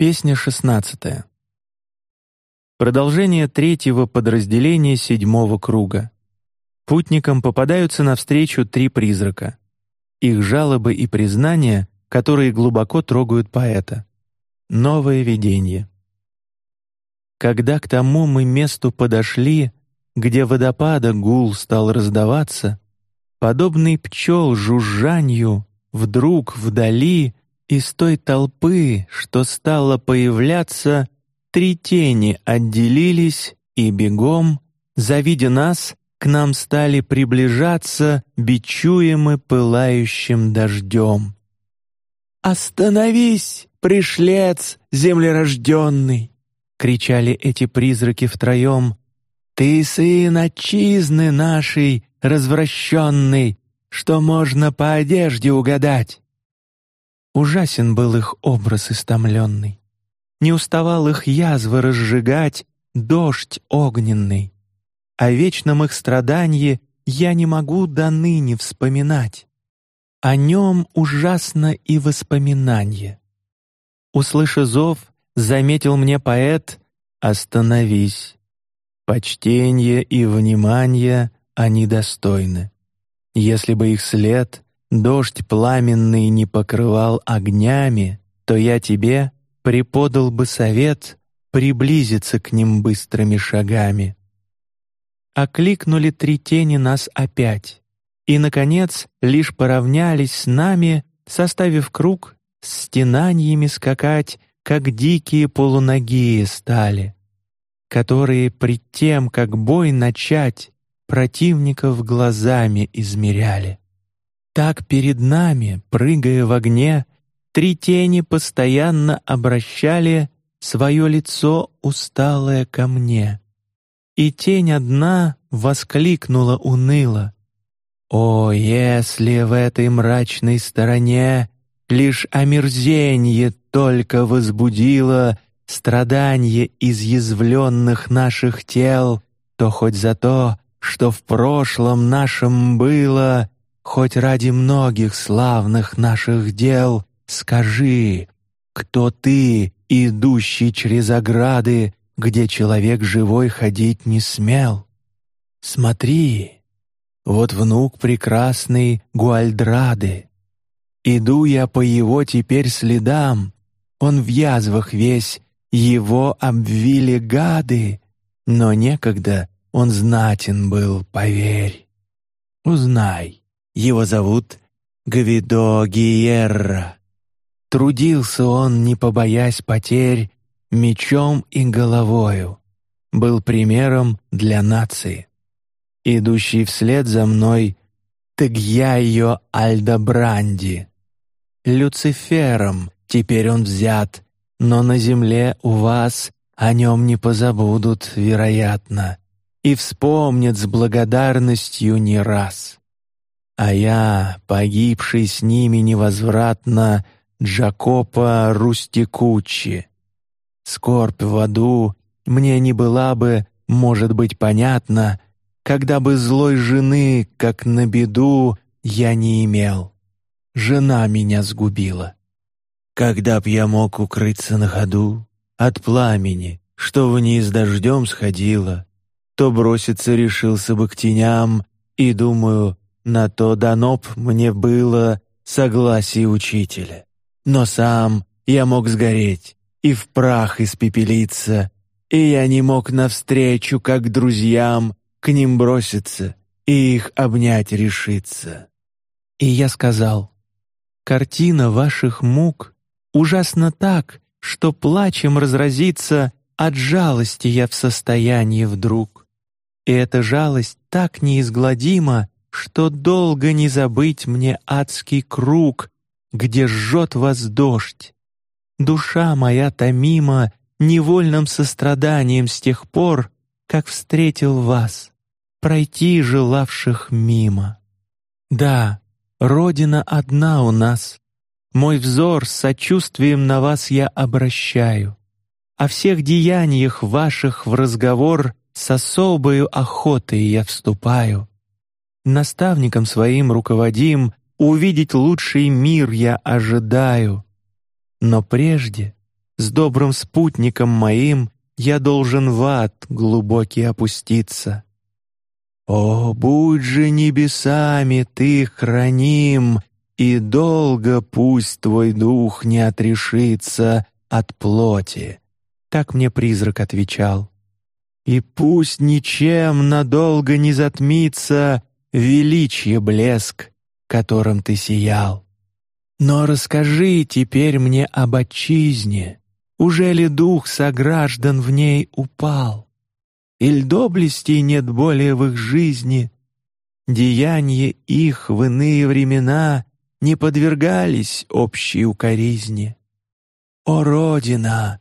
Песня шестнадцатая. Продолжение третьего подразделения седьмого круга. Путникам попадаются навстречу три призрака. Их жалобы и признания, которые глубоко трогают поэта. Новое видение. Когда к тому мы месту подошли, где водопада гул стал раздаваться, подобный пчел жужжанью, вдруг вдали из той толпы, что стала появляться, три тени отделились и бегом, завидя нас, к нам стали приближаться, бичуемы пылающим дождем. Остановись, пришлец землерожденный! кричали эти призраки втроем. Ты сын отчизны нашей, развращенный, что можно по одежде угадать. Ужасен был их образ истомленный, не уставал их язвы разжигать дождь огненный. О вечном их страдании я не могу до ныне вспоминать. О нем ужасно и воспоминание. Услыша зов, заметил мне поэт: остановись. Почтение и внимание они достойны. Если бы их след дождь пламенный не покрывал огнями, то я тебе преподал бы совет приблизиться к ним быстрыми шагами. Окликнули три тени нас опять, и наконец лишь поравнялись с нами, составив круг, с стенаниями скакать, как дикие полуногие стали, которые пред тем, как бой начать, противников глазами измеряли. Так перед нами, прыгая в огне, три тени постоянно обращали свое лицо усталое ко мне. И тень одна воскликнула уныло: "О, если в этой мрачной стороне лишь омерзение только возбудило страдание изъязвленных наших тел, то хоть за то, что в прошлом нашем было, хоть ради многих славных наших дел, скажи, кто ты, идущий через ограды, где человек живой ходить не смел? Смотри, вот внук прекрасный Гуальдрады. Иду я по его теперь следам, он в язвах весь, его обвили гады, но некогда он знатен был, поверь. Узнай, его зовут Гвидо Гиерра. Трудился он, не побоясь потерь, мечом и головою. Был примером для нации. Идущий вслед за мной Тегьяйо Альдобранди. Люцифером теперь он взят, но на земле у вас о нем не позабудут, вероятно, и вспомнят с благодарностью не раз а я, погибший с ними невозвратно, Джакопо Рустикуччи. Скорбь в аду мне не была бы, может быть, понятна, когда бы злой жены, как на беду, я не имел. Жена меня сгубила. Когда б я мог укрыться на ходу от пламени, что вниз дождем сходило, то броситься решился бы к теням и думаю, на то дано б мне было согласие учителя. Но сам я мог сгореть и в прах испепелиться, и я не мог навстречу, как друзьям, к ним броситься и их обнять решиться. И я сказал: картина ваших мук ужасно так, что плачем разразиться от жалости я в состоянии вдруг. И эта жалость так неизгладима, что долго не забыть мне адский круг, где жжет вас дождь. Душа моя томима невольным состраданием с тех пор, как встретил вас, пройти желавших мимо. Да, родина одна у нас. Мой взор с сочувствием на вас я обращаю. О всех деяниях ваших в разговор с особою охотой я вступаю наставником своим руководим, увидеть лучший мир я ожидаю. Но прежде с добрым спутником моим я должен в ад глубокий опуститься. О, будь же небесами ты храним, и долго пусть твой дух не отрешится от плоти. Так мне призрак отвечал. И пусть ничем надолго не затмится величие блеск, которым ты сиял. Но расскажи теперь мне об отчизне. Уже ли дух сограждан в ней упал? Иль доблестей нет более в их жизни, Деяния их в иные времена Не подвергались общей укоризне. О, Родина!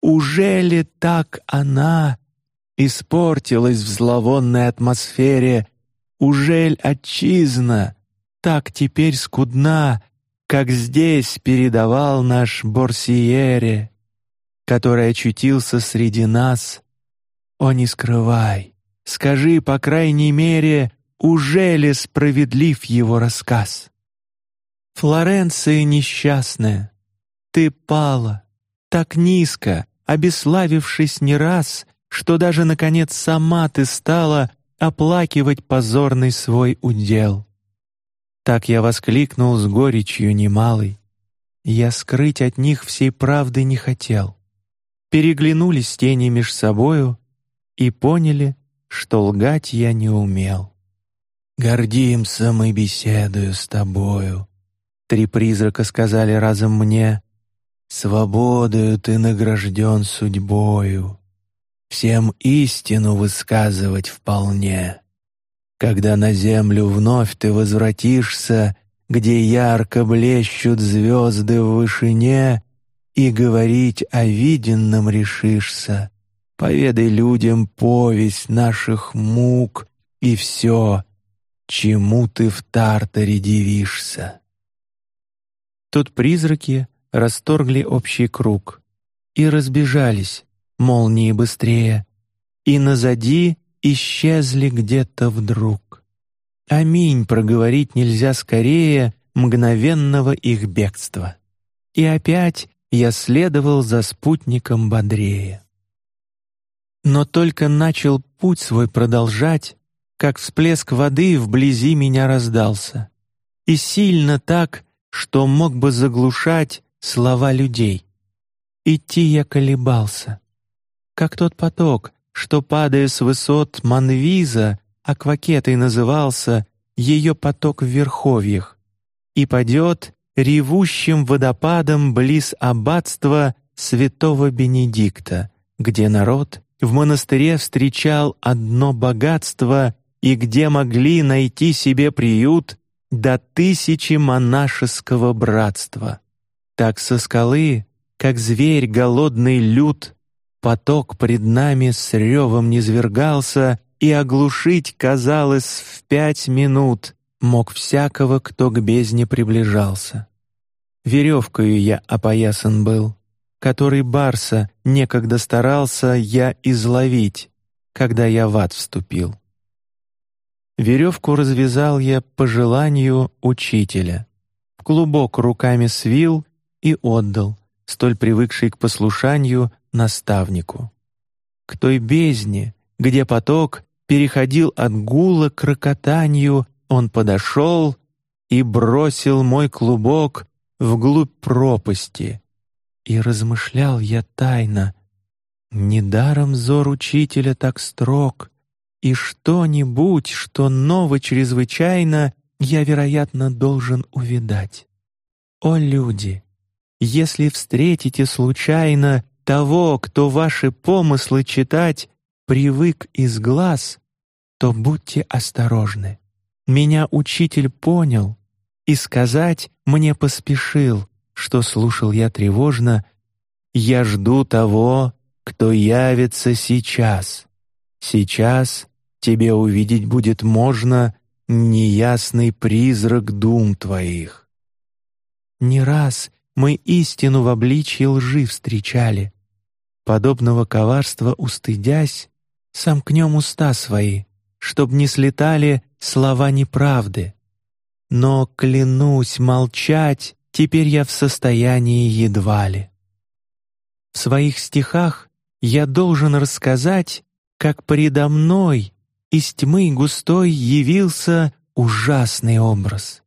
Уже ли так она Испортилась в зловонной атмосфере? Ужель отчизна так теперь скудна, Как здесь передавал наш Борсиере, Который очутился среди нас о, не скрывай, скажи, по крайней мере, уже ли справедлив его рассказ? Флоренция несчастная, ты пала так низко, обеславившись не раз, что даже наконец сама ты стала оплакивать позорный свой удел. Так я воскликнул с горечью немалой. Я скрыть от них всей правды не хотел. Переглянулись тени меж собою, и поняли, что лгать я не умел. Гордимся мы беседою с тобою. Три призрака сказали разом мне: Свободою ты награжден судьбою. Всем истину высказывать вполне. Когда на землю вновь ты возвратишься, где ярко блещут звезды в вышине, и говорить о виденном решишься, Поведай людям повесть наших мук и все, чему ты в Тартаре дивишься. Тут призраки расторгли общий круг и разбежались, молнии быстрее, и назади исчезли где-то вдруг. Аминь проговорить нельзя скорее мгновенного их бегства. И опять я следовал за спутником бодрее. Но только начал путь свой продолжать, как всплеск воды вблизи меня раздался, и сильно так, что мог бы заглушать слова людей. Идти я колебался, как тот поток, что падая с высот Манвиза, аквакетой назывался, ее поток в верховьях, и падет ревущим водопадом близ аббатства святого Бенедикта, где народ в монастыре встречал одно богатство и где могли найти себе приют до тысячи монашеского братства. Так со скалы, как зверь голодный люд, поток пред нами с ревом низвергался, и оглушить казалось в пять минут мог всякого, кто к бездне приближался. Веревкою я опоясан был, который Барса некогда старался я изловить, когда я в ад вступил. Веревку развязал я по желанию учителя, в клубок руками свил и отдал, столь привыкший к послушанию наставнику. К той бездне, где поток переходил от гула к рокотанию, он подошел и бросил мой клубок вглубь пропасти, и размышлял я тайно. Недаром зор учителя так строг, и что-нибудь, что ново чрезвычайно, я, вероятно, должен увидать. О люди, если встретите случайно того, кто ваши помыслы читать привык из глаз, то будьте осторожны. Меня учитель понял и сказать мне поспешил, что слушал я тревожно, я жду того, кто явится сейчас. Сейчас тебе увидеть будет можно неясный призрак дум твоих. Не раз мы истину в обличье лжи встречали. Подобного коварства устыдясь, сомкнем уста свои, чтоб не слетали слова неправды. Но клянусь молчать Теперь я в состоянии едва ли. В своих стихах я должен рассказать, как предо мной из тьмы густой явился ужасный образ.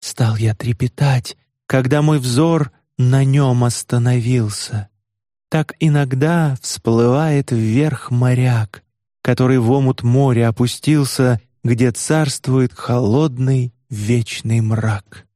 Стал я трепетать, когда мой взор на нем остановился. Так иногда всплывает вверх моряк, который в омут моря опустился, где царствует холодный вечный мрак.